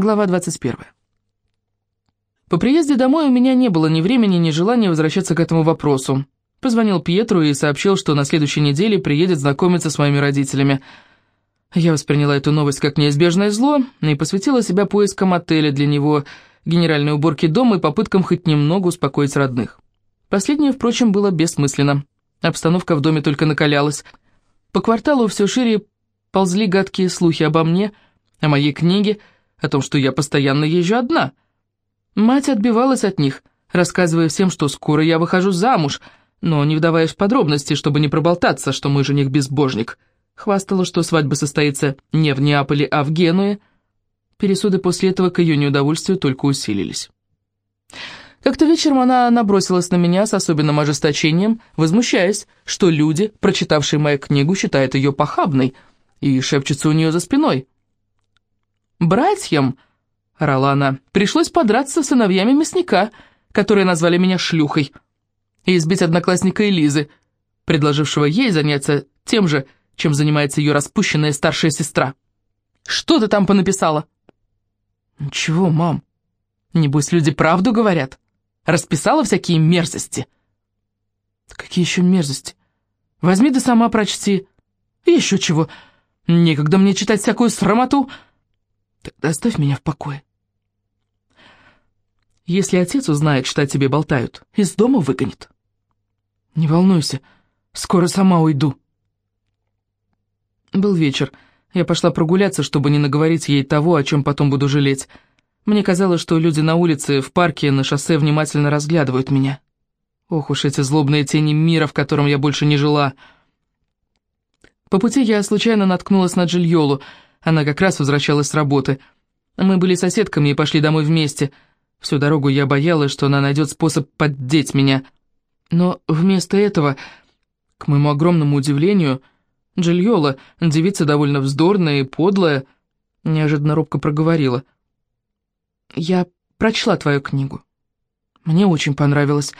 Глава 21. По приезде домой у меня не было ни времени, ни желания возвращаться к этому вопросу. Позвонил Пьетру и сообщил, что на следующей неделе приедет знакомиться с моими родителями. Я восприняла эту новость как неизбежное зло и посвятила себя поискам отеля для него, генеральной уборке дома и попыткам хоть немного успокоить родных. Последнее, впрочем, было бессмысленно. Обстановка в доме только накалялась. По кварталу все шире ползли гадкие слухи обо мне, о моей книге, о том, что я постоянно езжу одна. Мать отбивалась от них, рассказывая всем, что скоро я выхожу замуж, но не вдаваясь в подробности, чтобы не проболтаться, что мой жених-безбожник. Хвастала, что свадьба состоится не в Неаполе, а в Генуе. Пересуды после этого к ее неудовольствию только усилились. Как-то вечером она набросилась на меня с особенным ожесточением, возмущаясь, что люди, прочитавшие мою книгу, считают ее похабной, и шепчутся у нее за спиной. «Братьям», — орала она, — «пришлось подраться с сыновьями мясника, которые назвали меня шлюхой, и избить одноклассника Элизы, предложившего ей заняться тем же, чем занимается ее распущенная старшая сестра. Что ты там понаписала?» «Ничего, мам. Небось, люди правду говорят. Расписала всякие мерзости». «Какие еще мерзости? Возьми да сама прочти. Еще чего. Некогда мне читать всякую срамоту». Оставь меня в покое. Если отец узнает, что о тебе болтают, из дома выгонит. Не волнуйся, скоро сама уйду. Был вечер. Я пошла прогуляться, чтобы не наговорить ей того, о чем потом буду жалеть. Мне казалось, что люди на улице, в парке, на шоссе внимательно разглядывают меня. Ох уж эти злобные тени мира, в котором я больше не жила. По пути я случайно наткнулась на Джильолу — она как раз возвращалась с работы. Мы были соседками и пошли домой вместе. Всю дорогу я боялась, что она найдет способ поддеть меня. Но вместо этого, к моему огромному удивлению, Джильола, девица довольно вздорная и подлая, неожиданно робко проговорила. «Я прочла твою книгу. Мне очень понравилось.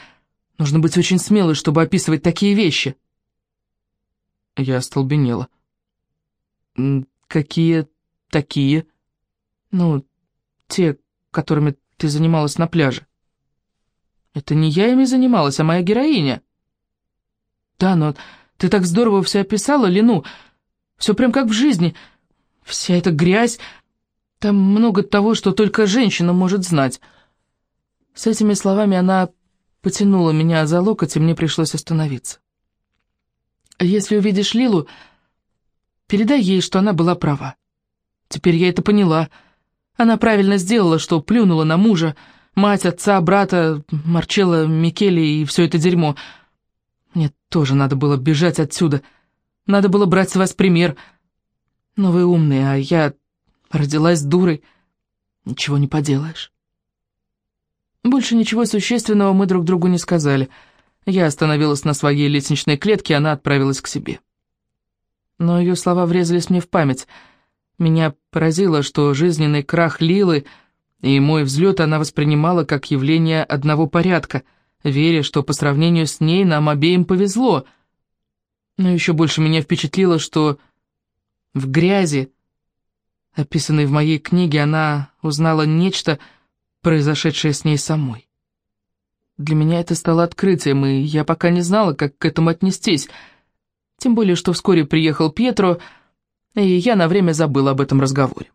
Нужно быть очень смелой, чтобы описывать такие вещи». Я остолбенела. «Какие такие?» «Ну, те, которыми ты занималась на пляже». «Это не я ими занималась, а моя героиня». «Да, но ты так здорово все описала, Лину. Все прям как в жизни. Вся эта грязь. Там много того, что только женщина может знать». С этими словами она потянула меня за локоть, и мне пришлось остановиться. «Если увидишь Лилу, Передай ей, что она была права. Теперь я это поняла. Она правильно сделала, что плюнула на мужа, мать, отца, брата, Марчелла, Микеле и все это дерьмо. Мне тоже надо было бежать отсюда. Надо было брать с вас пример. Но вы умные, а я родилась дурой. Ничего не поделаешь. Больше ничего существенного мы друг другу не сказали. Я остановилась на своей лестничной клетке, она отправилась к себе но ее слова врезались мне в память. Меня поразило, что жизненный крах Лилы и мой взлет она воспринимала как явление одного порядка, веря, что по сравнению с ней нам обеим повезло. Но еще больше меня впечатлило, что в грязи, описанной в моей книге, она узнала нечто, произошедшее с ней самой. Для меня это стало открытием, и я пока не знала, как к этому отнестись — тем более, что вскоре приехал Пьетро, и я на время забыла об этом разговоре.